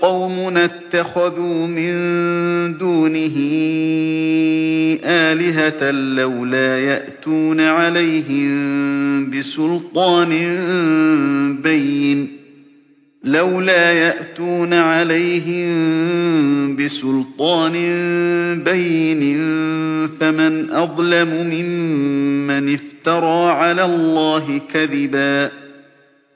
قَوْمُنَا اتَّخَذُوا مِن دُونِهِ آلِهَةً لَّوْلَا يَأْتُونَ عَلَيْهِم بِسُلْطَانٍ بَيِّنٍ. لولا يأتون عليهم بسلطان بين. فمن أظلم ممن افترى على الله كذبا.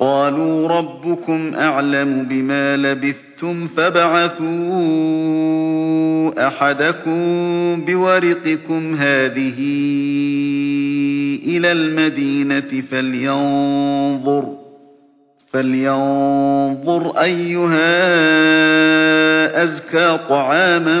قَالُوا رَبُّكُمْ أَعْلَمُ بِمَا لَبِثْتُمْ فَابْعَثُوا أَحَدَكُم بِوَرِقِكُمْ هَٰذِهِ إِلَى الْمَدِينَةِ فَلْيَنظُرْ أَيُّهَا أَزْكَىٰ طَعَامًا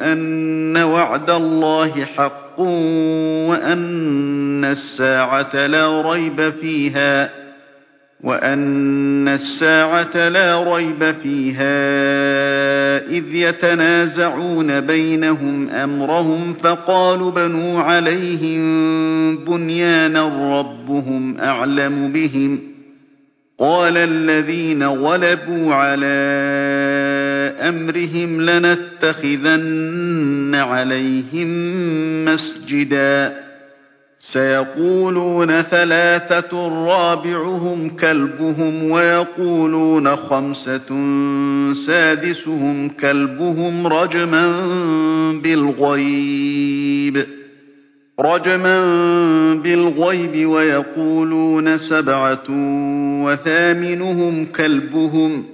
أَنَّ وَعْدَ اللَّهِ حَقٌّ وَأَنَّ السَّاعَةَ لَا رَيْبَ فِيهَا إِذْ يَتَنَازَعُونَ بَيْنَهُمْ أَمْرَهُمْ فَقَالُوا ابْنُوا عَلَيْهِم بُنْيَانًا رَّبُّهُمْ أَعْلَمُ بِهِمْ ۚ قَالَ الَّذِينَ غَلَبُوا عَلَىٰ أَمْرِهِمْ لَنَتَّخِذَنَّ عَلَيْهِم مَّسْجِدًا. سَيَقُولُونَ ثَلَاثَةٌ رَّابِعُهُمْ كَلْبُهُمْ وَيَقُولُونَ خَمْسَةٌ سَادِسُهُمْ كَلْبُهُمْ رَجْمًا بِالْغَيْبِ. وَيَقُولُونَ سَبْعَةٌ وَثَامِنُهُمْ كَلْبُهُمْ ۚ.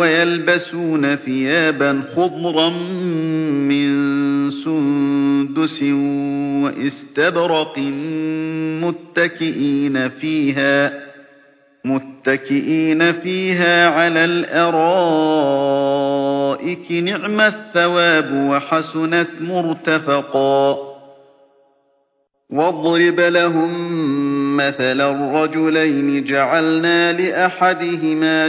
ويلبسون ثيابا خضرا من سندس وإستبرق متكئين فيها متكئين فيها على الأرائك. نعم الثواب وحسنت مرتفقا. واضرب لهم مثلا الرجلين جعلنا لأحدهما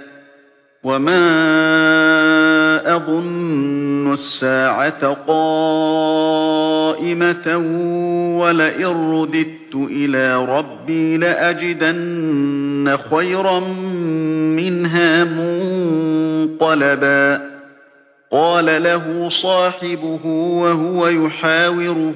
وَمَا أَظُنُّ السَّاعَةَ قَائِمَةً وَلَئِن رُّدِدتُّ إِلَىٰ رَبِّي لَأَجِدَنَّ خَيْرًا مِّنْهَا مُنقَلَبًا قَالَ لَهُ صَاحِبُهُ وَهُوَ يُحَاوِرُهُ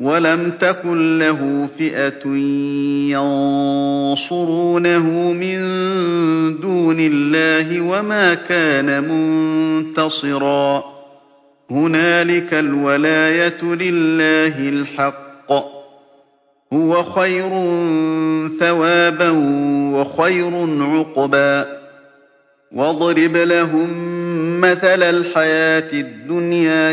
وَلَمْ تَكُن لَّهُ فِئَةٌ يَنصُرُونَهُ مِن دُونِ اللَّهِ وَمَا كَانَ مُنتَصِرًا. هُنَالِكَ الْوَلَايَةُ لِلَّهِ الْحَقِّ ۚ. هُوَ خَيْرٌ ثَوَابًا وَخَيْرٌ عُقْبًا. وَاضْرِبْ لَهُم مَّثَلَ الْحَيَاةِ الدُّنْيَا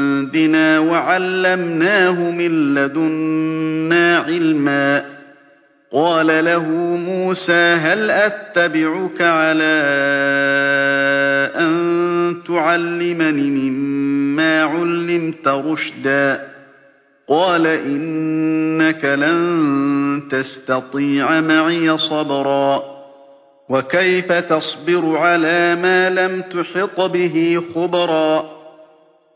عِندِنَا وَعَلَّمْنَاهُ مِن لَّدُنَّا عِلْمًا. قَالَ لَهُ مُوسَىٰ هَلْ أَتَّبِعُكَ عَلَىٰ أَن تُعَلِّمَنِ مِمَّا عُلِّمْتَ رُشْدًا؟ قَالَ إِنَّكَ لَن تَسْتَطِيعَ مَعِيَ صَبْرًا. وَكَيْفَ تَصْبِرُ عَلَىٰ مَا لَمْ تُحِطْ بِهِ خُبْرًا؟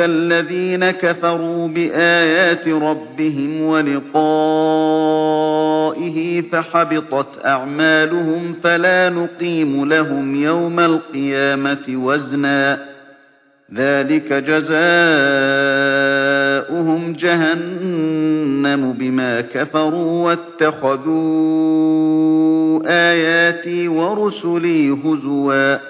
أولئك الذين كفروا بآيات ربهم ولقائه فحبطت أعمالهم فلا نقيم لهم يوم القيامة وزنا ذلك جزاؤهم جهنم بما كفروا واتخذوا آياتي ورسلي هزوا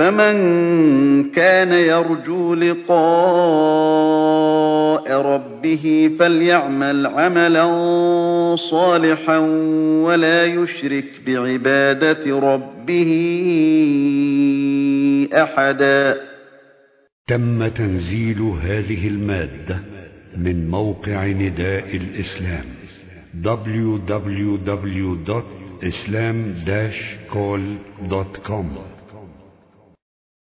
فمن كان يرجو لقاء ربه فليعمل عملا صالحا ولا يشرك بعبادة ربه أحدا. تم تنزيل هذه المادة من موقع نداء الإسلام www.islam-call.com